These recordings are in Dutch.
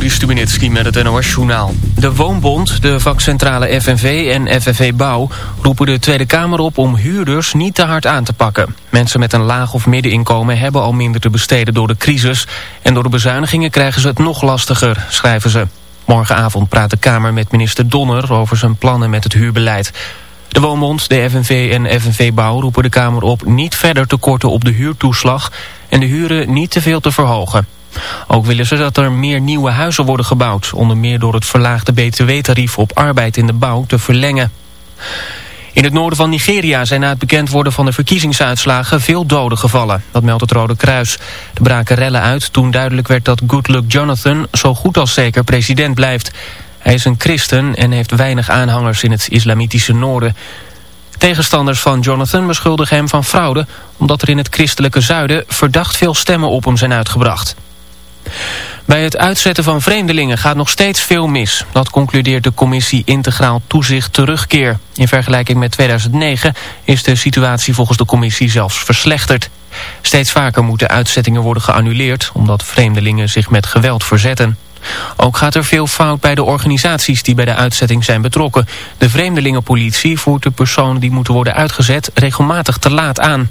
Juri Stubenitski met het NOS-journaal. De Woonbond, de vakcentrale FNV en FNV Bouw roepen de Tweede Kamer op om huurders niet te hard aan te pakken. Mensen met een laag of middeninkomen hebben al minder te besteden door de crisis. En door de bezuinigingen krijgen ze het nog lastiger, schrijven ze. Morgenavond praat de Kamer met minister Donner over zijn plannen met het huurbeleid. De Woonbond, de FNV en FNV Bouw roepen de Kamer op niet verder te korten op de huurtoeslag en de huren niet te veel te verhogen. Ook willen ze dat er meer nieuwe huizen worden gebouwd, onder meer door het verlaagde btw-tarief op arbeid in de bouw te verlengen. In het noorden van Nigeria zijn na het bekend worden van de verkiezingsuitslagen veel doden gevallen. Dat meldt het Rode Kruis. Er braken rellen uit toen duidelijk werd dat Goodluck Jonathan zo goed als zeker president blijft. Hij is een christen en heeft weinig aanhangers in het islamitische noorden. Tegenstanders van Jonathan beschuldigen hem van fraude... omdat er in het christelijke zuiden verdacht veel stemmen op hem zijn uitgebracht. Bij het uitzetten van vreemdelingen gaat nog steeds veel mis. Dat concludeert de commissie Integraal Toezicht Terugkeer. In vergelijking met 2009 is de situatie volgens de commissie zelfs verslechterd. Steeds vaker moeten uitzettingen worden geannuleerd... omdat vreemdelingen zich met geweld verzetten. Ook gaat er veel fout bij de organisaties die bij de uitzetting zijn betrokken. De vreemdelingenpolitie voert de personen die moeten worden uitgezet regelmatig te laat aan.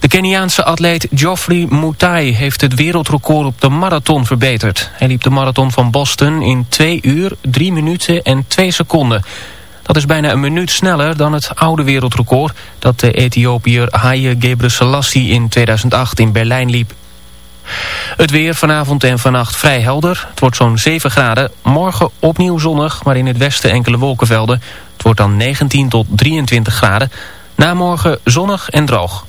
De Keniaanse atleet Geoffrey Mutai heeft het wereldrecord op de marathon verbeterd. Hij liep de marathon van Boston in 2 uur, 3 minuten en 2 seconden. Dat is bijna een minuut sneller dan het oude wereldrecord... dat de Ethiopiër Haile Gebrselassie in 2008 in Berlijn liep. Het weer vanavond en vannacht vrij helder. Het wordt zo'n 7 graden. Morgen opnieuw zonnig, maar in het westen enkele wolkenvelden. Het wordt dan 19 tot 23 graden. Na morgen zonnig en droog.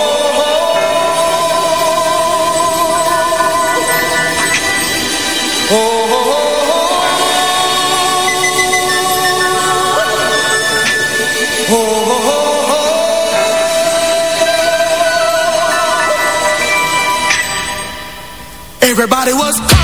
Everybody was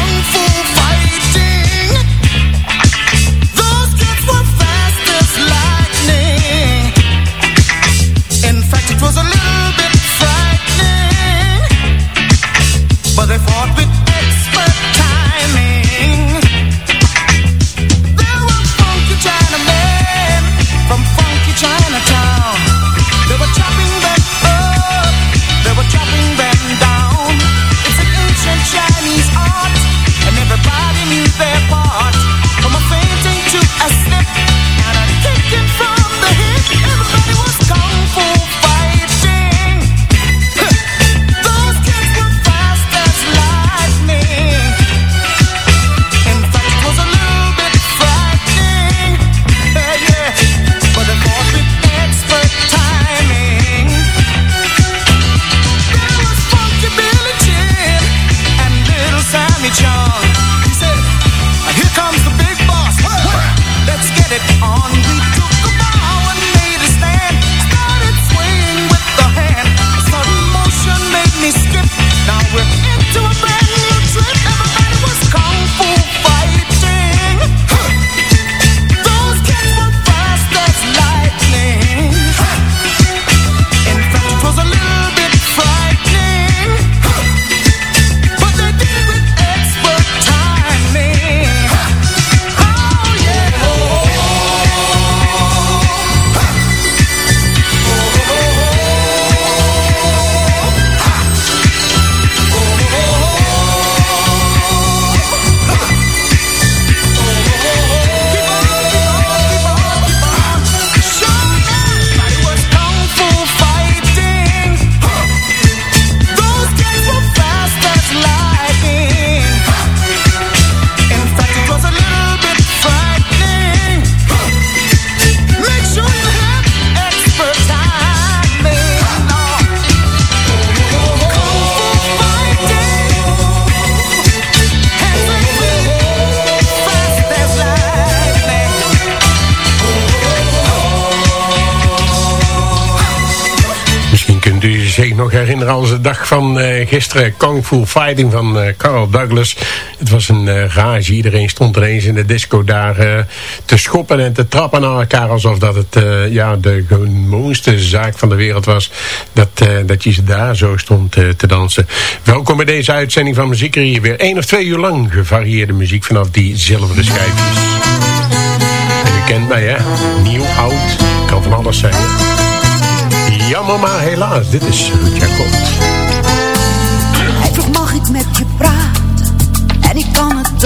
van uh, gisteren. Kung Fu Fighting van uh, Carl Douglas. Het was een uh, rage. Iedereen stond ineens in de disco daar te schoppen en te trappen naar elkaar. Alsof dat het ja, de gewoonste zaak van de wereld was. Dat, dat je ze daar zo stond te dansen. Welkom bij deze uitzending van Muziek hier Weer één of twee uur lang gevarieerde muziek vanaf die zilveren schijfjes. En kent mij hè. Nieuw, oud. Kan van alles zijn. Jammer maar helaas, dit is Ruud Jacob.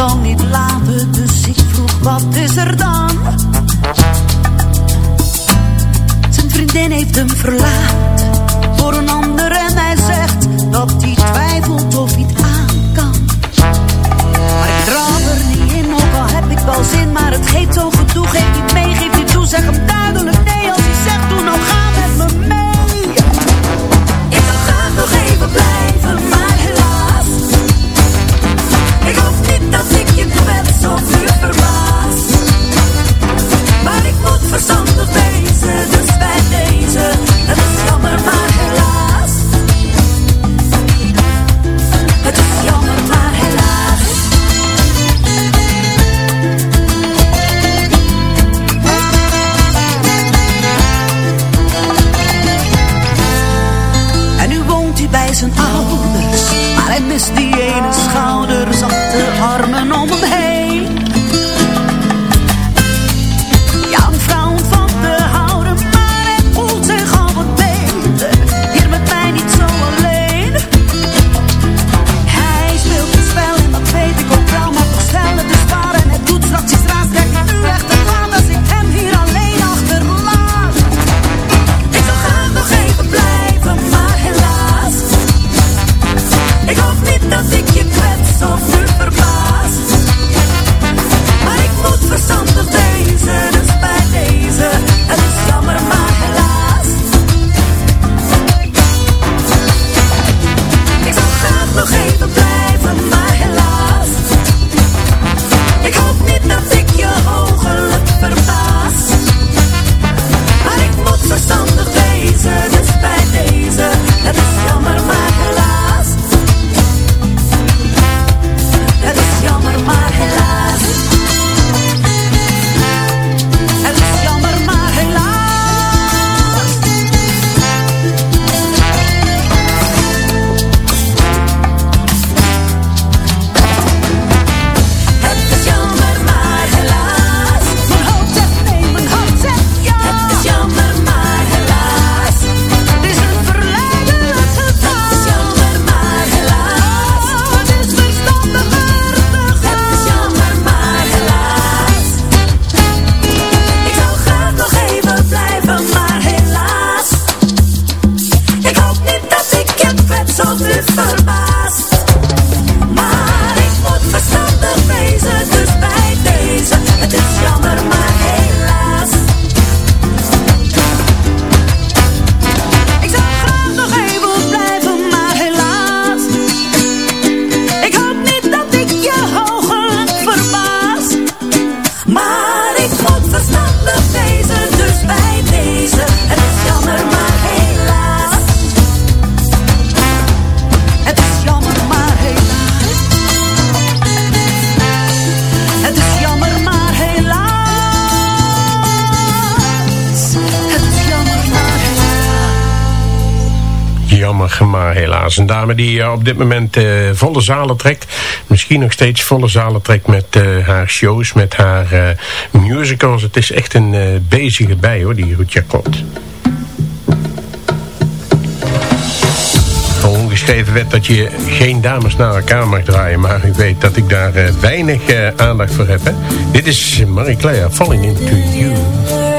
Dan niet laten. Dus ik vroeg wat is er dan? Zijn vriendin heeft hem verlaten Voor een ander en hij zegt Dat hij twijfelt of hij het aan kan. Maar ik trap er niet in Ook al heb ik wel zin Maar het geeft zo gedoe. Geef niet mee, geef niet toe Zeg says die eh, op dit moment eh, volle zalen trekt. Misschien nog steeds volle zalen trekt met eh, haar shows, met haar musicals. Het is echt een bezige bij hoor, die Ruud Jacot. Ongeschreven wet dat je geen dames naar elkaar mag draaien. Maar u weet dat ik daar weinig aandacht voor heb. Hè? Dit is Marie Claire, Falling Into You.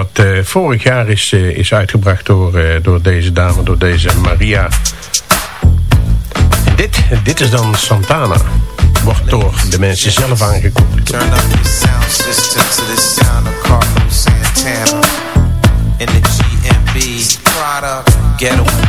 wat uh, vorig jaar is, eh, is uitgebracht door, uh, door deze dame, door deze Maria. Dit, dit is dan Santana. Wordt door de mensen zelf aangekocht. Turn up the sound system to the sound of Carlos Santana. In the GMB product, get away.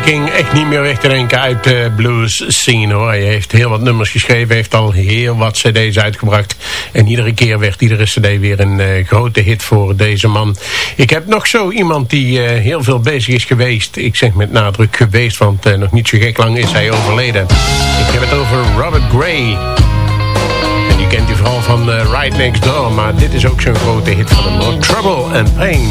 King echt niet meer weg te denken uit de blues scene hoor. Hij heeft heel wat nummers geschreven, heeft al heel wat cd's uitgebracht. En iedere keer werd iedere cd weer een eh, grote hit voor deze man. Ik heb nog zo iemand die eh, heel veel bezig is geweest. Ik zeg met nadruk geweest, want eh, nog niet zo gek lang is hij overleden. Ik heb het over Robert Gray. En die kent u vooral van Right Next Door. Maar dit is ook zo'n grote hit van hem. Trouble and Pain.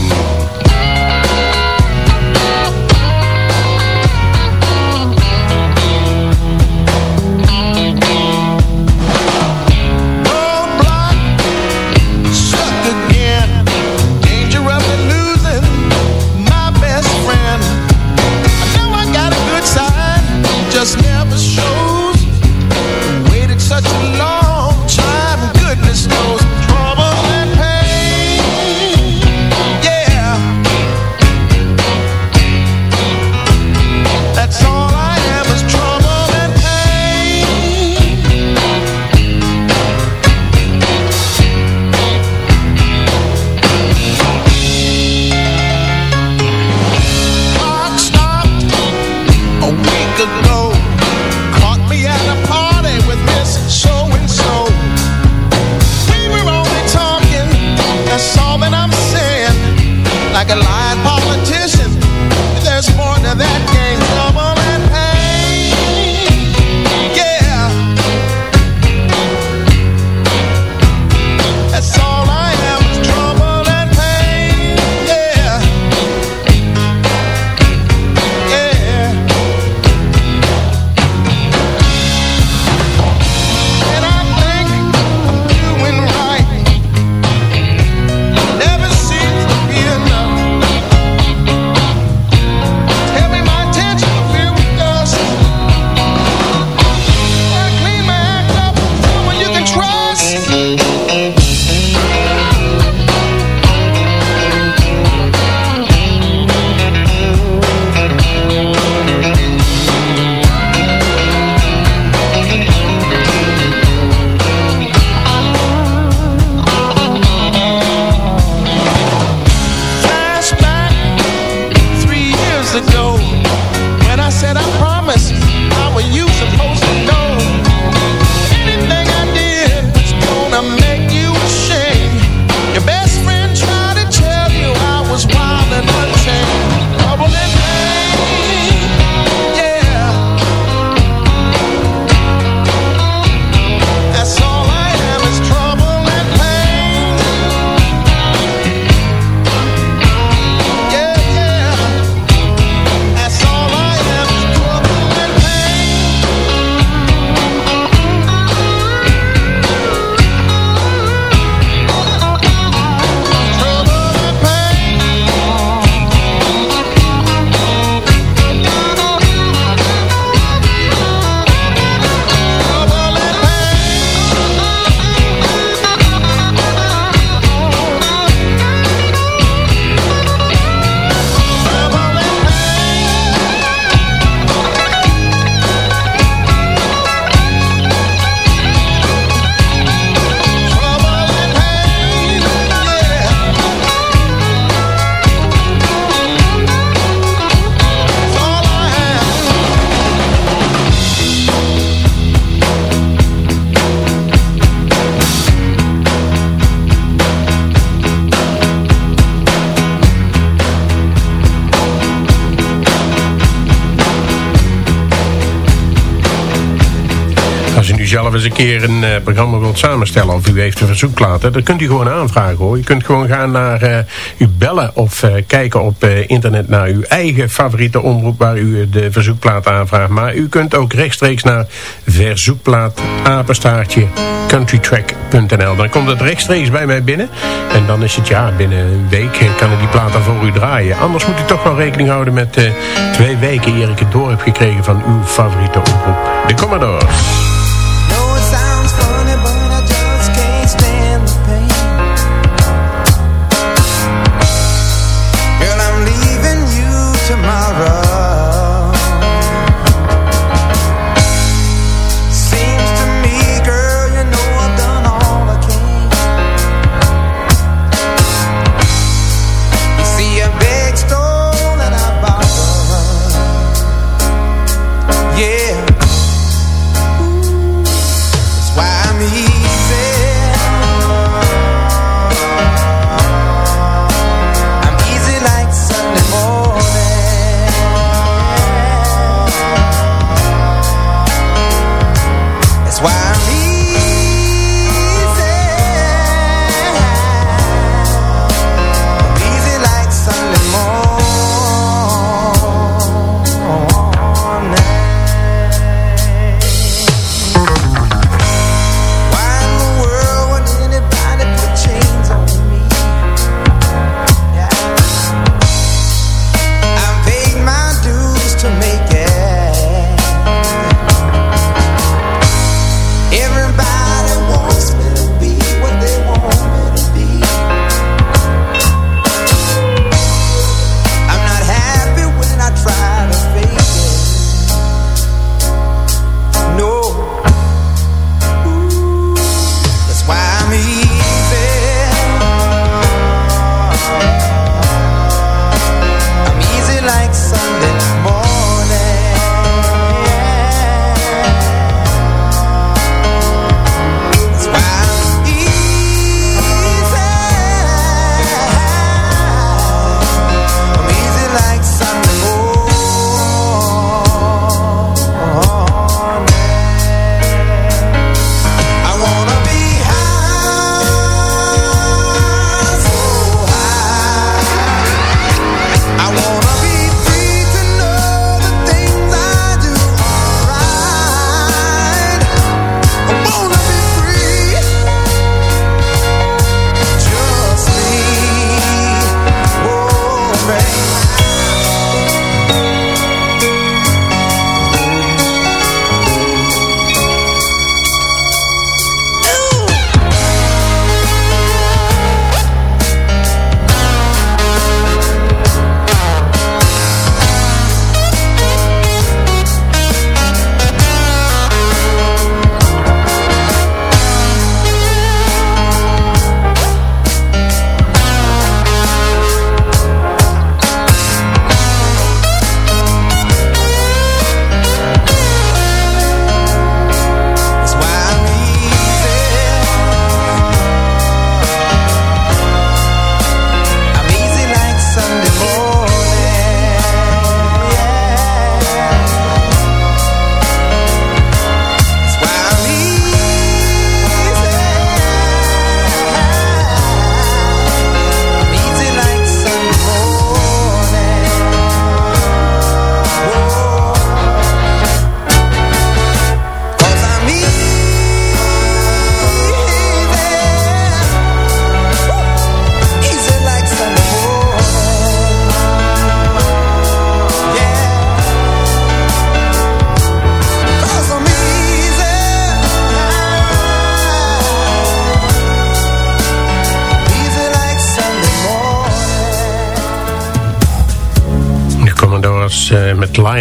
Een keer een eh, programma wilt samenstellen of u heeft een verzoekplaat, dan kunt u gewoon aanvragen hoor. Je kunt gewoon gaan naar eh, u bellen of eh, kijken op internet naar uw eigen favoriete omroep waar u de verzoekplaat aanvraagt. Maar u kunt ook rechtstreeks naar verzoekplaat apenstaartje countrytrack.nl. Dan komt het rechtstreeks bij mij binnen en dan is het ja, binnen een week kan ik die plaat dan voor u draaien. Anders moet u toch wel rekening houden met twee weken eer ik het door heb gekregen van uw favoriete omroep. De Commodores.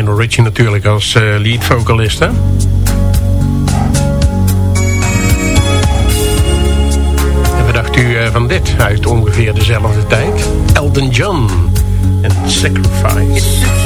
Lionel Richie natuurlijk als uh, lead vocalist. Hè? En wat dacht u uh, van dit uit ongeveer dezelfde tijd? Elton John en Sacrifice.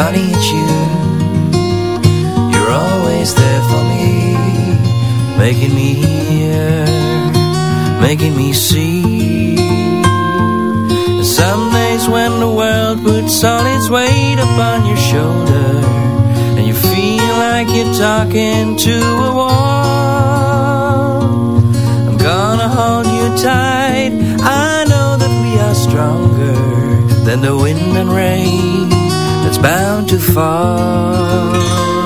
Honey, it's you. You're always there for me, making me hear making me see. And some days when the world puts all its weight upon your shoulder, and you feel like you're talking to a wall, I'm gonna hold you tight. I know that we are stronger than the wind and rain bound to fall.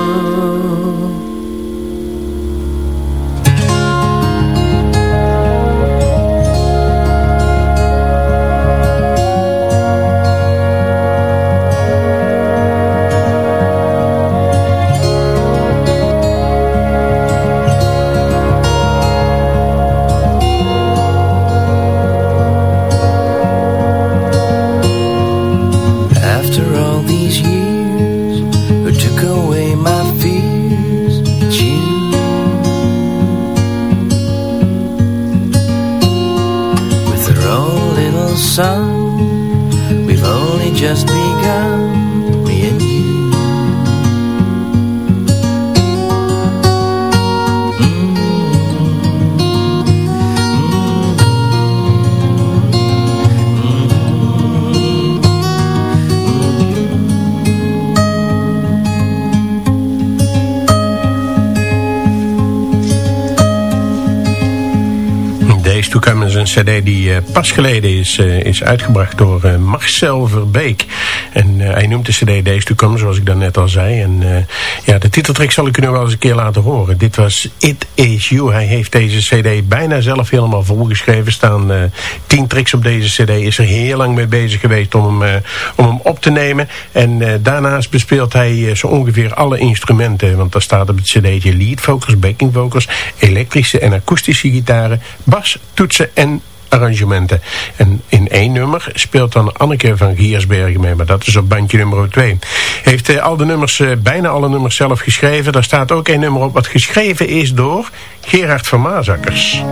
Is een cd die eh, pas geleden is, eh, is uitgebracht door eh, Marcel Verbeek. En hij noemt de cd Days to Come, zoals ik daarnet al zei. En eh, ja, de titeltrack zal ik u nog wel eens een keer laten horen. Dit was It Is You. Hij heeft deze cd bijna zelf helemaal volgeschreven. staan eh, tien tracks op deze cd. Is er heel lang mee bezig geweest om hem, eh, om hem op te nemen. En eh, daarnaast bespeelt hij eh, zo ongeveer alle instrumenten. Want daar staat op het cd'tje lead vocals, backing vocals, elektrische en akoestische gitaren, bas, toetsen en arrangementen. En in één nummer speelt dan Anneke van Giersbergen mee, maar dat is op bandje nummer 2. Heeft eh, al de nummers, eh, bijna alle nummers zelf geschreven. Daar staat ook één nummer op wat geschreven is door Gerard van Maasakkers.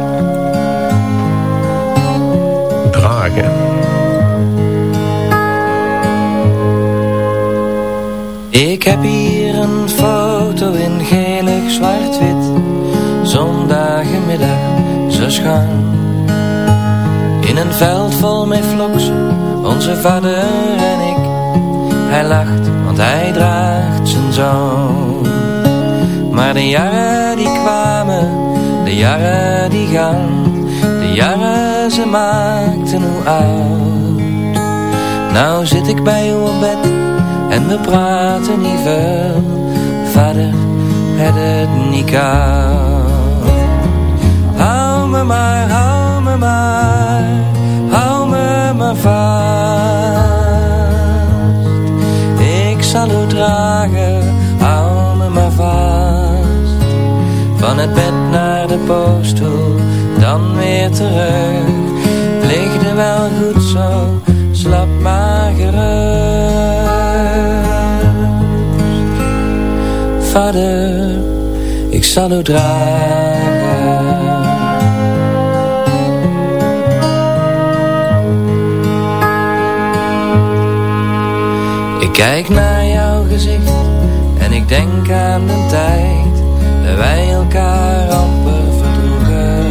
Dragen. Ik heb hier een foto in gelig zwart-wit Zondagmiddag, zo schoon In een veld vol met vloksen, onze vader en ik Hij lacht, want hij draagt zijn zoon Maar de jaren die kwamen, de jaren die gaan De jaren ze maakten hoe oud Nou zit ik bij u op bed en we praten niet veel. Vader, het het niet koud. Hou me maar, hou me vast. Ik zal u dragen, hou me maar vast. Van het bed naar de poosthoel, dan weer terug. Ligt wel goed zo, slap maar gerust. Vader, ik zal u dragen. kijk naar jouw gezicht en ik denk aan de tijd dat wij elkaar amper verdroegen.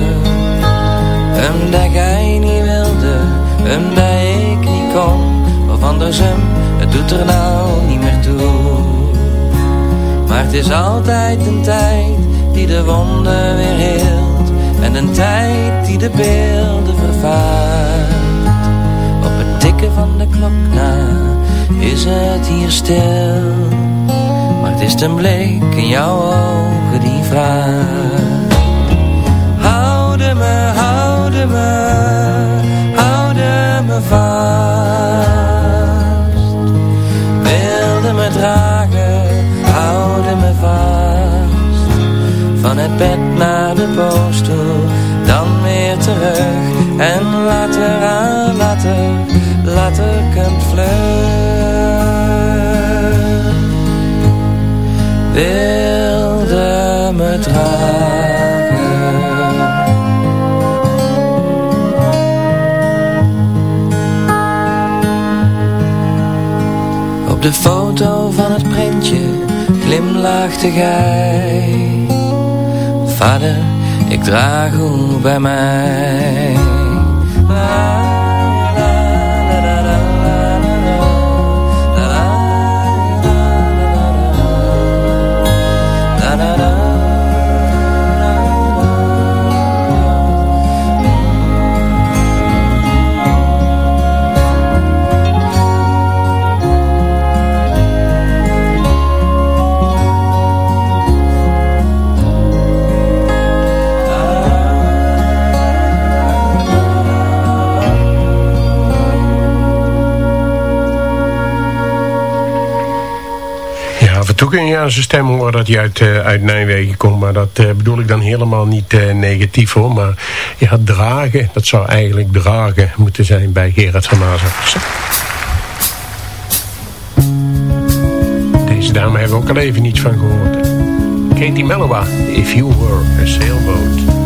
Een dat jij niet wilde, een dat ik niet kon, of andersom, het doet er nou niet meer toe. Maar het is altijd een tijd die de wonden weer heelt en een tijd die de beelden vervaart. Op het tikken van de klok na is het hier stil. Maar het is de blik in jouw ogen die vraagt. Houden me, houden me, houden me vast. Wilde me dragen, houden me vast. Van het bed naar de post dan weer terug. En later aan, later, later komt vlug. Wilde me dragen. Op de foto van het printje glimlachte gij. Vader, ik draag u bij mij. Zijn stem horen dat hij uit, eh, uit Nijmegen komt. Maar dat eh, bedoel ik dan helemaal niet eh, negatief hoor. Maar ja, dragen, dat zou eigenlijk dragen moeten zijn bij Gerard van Mazen. Deze dame hebben we ook al even niets van gehoord. Katie Mellowa, If You Were a Sailboat.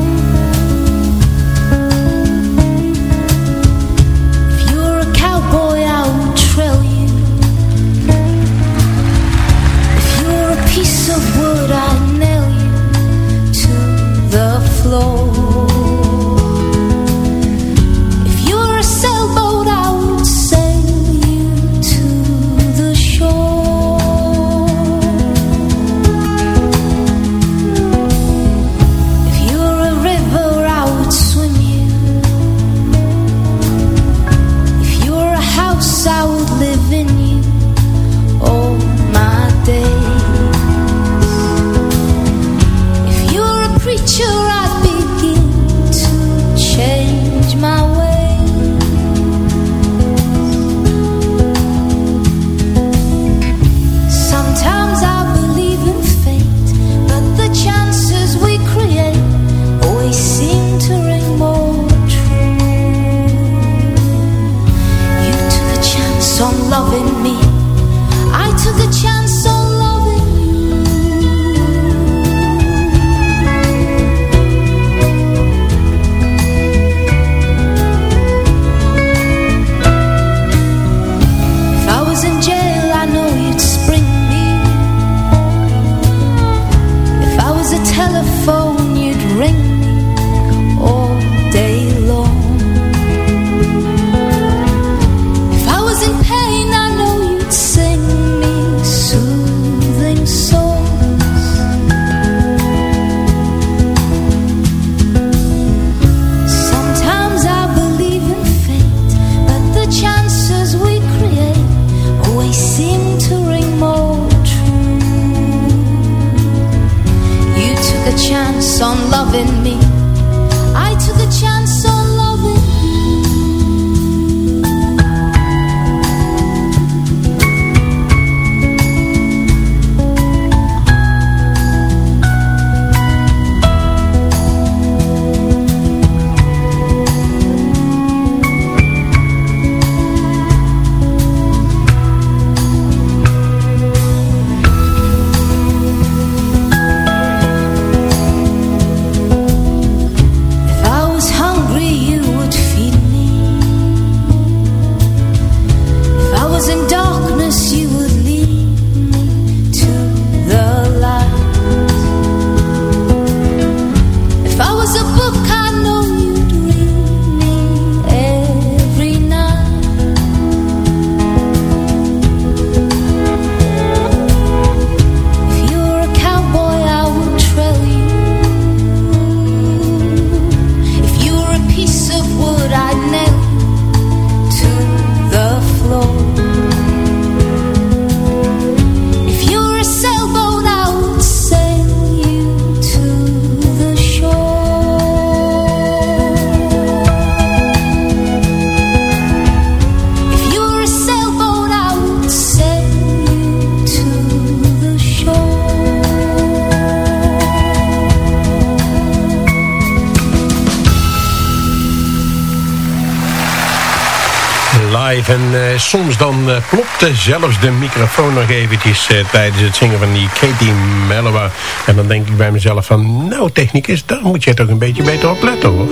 soms dan eh, klopt klopte zelfs de microfoon nog eventjes eh, tijdens het zingen van die Katie Mellowa. En dan denk ik bij mezelf van, nou technicus, daar moet je toch een beetje beter op letten hoor.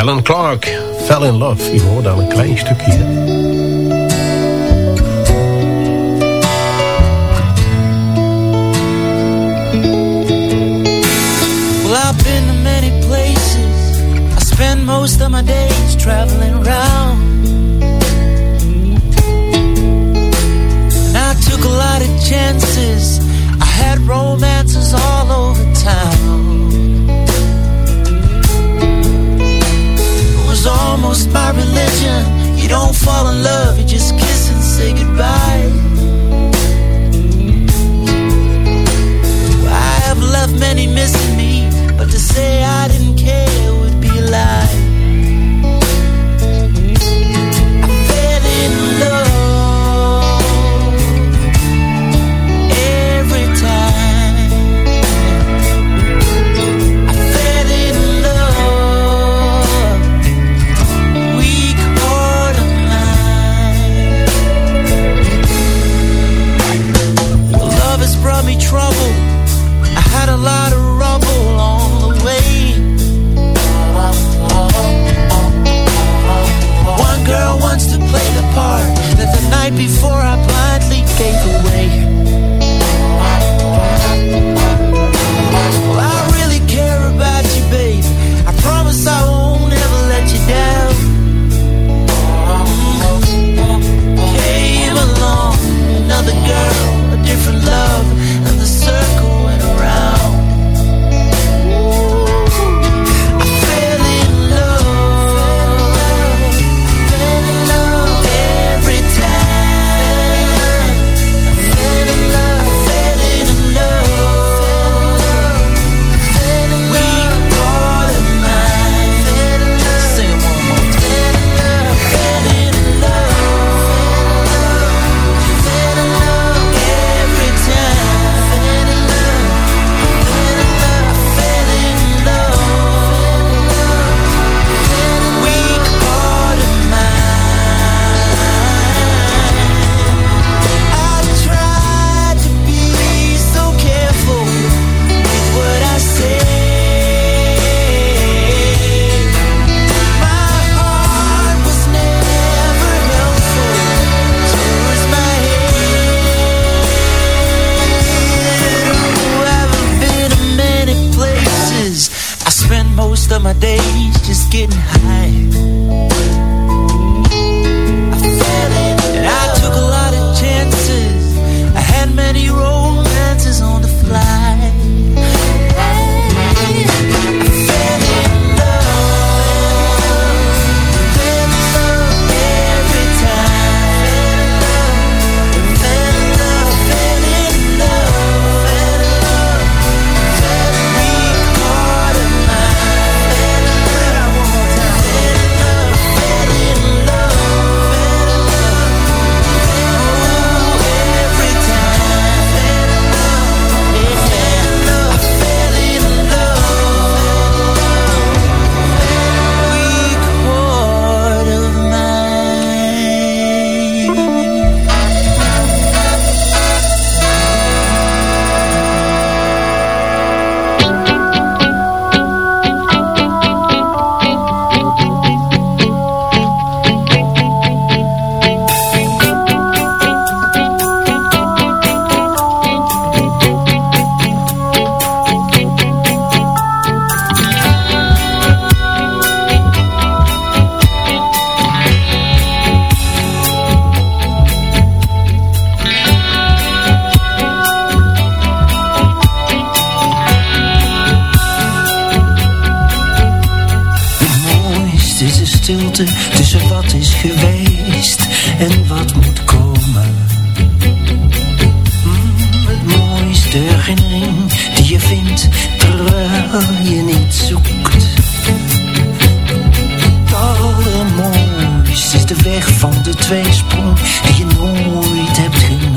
Alan Clark, Fell in Love. Je hoorde al een klein stukje. most of my days traveling around. I took a lot of chances. I had romances all over town. It was almost my religion. You don't fall in love, you just kiss and say goodbye. I have left many missing me, but to say I didn't care. Life. of my days just getting high. is de weg van de tweesprong die je nooit hebt genomen.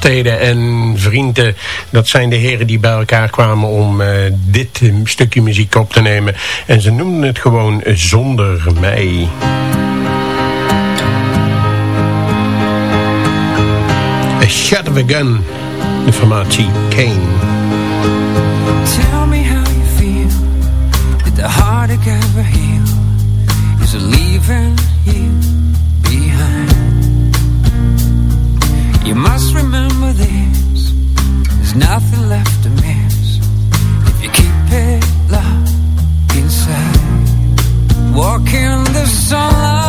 steden en vrienden. Dat zijn de heren die bij elkaar kwamen om eh, dit stukje muziek op te nemen. En ze noemden het gewoon Zonder Mij. A Shot of a Gun, de formatie Kane. left a mess if you keep it locked inside. The sunlight.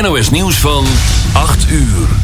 NOS nieuws van 8 uur.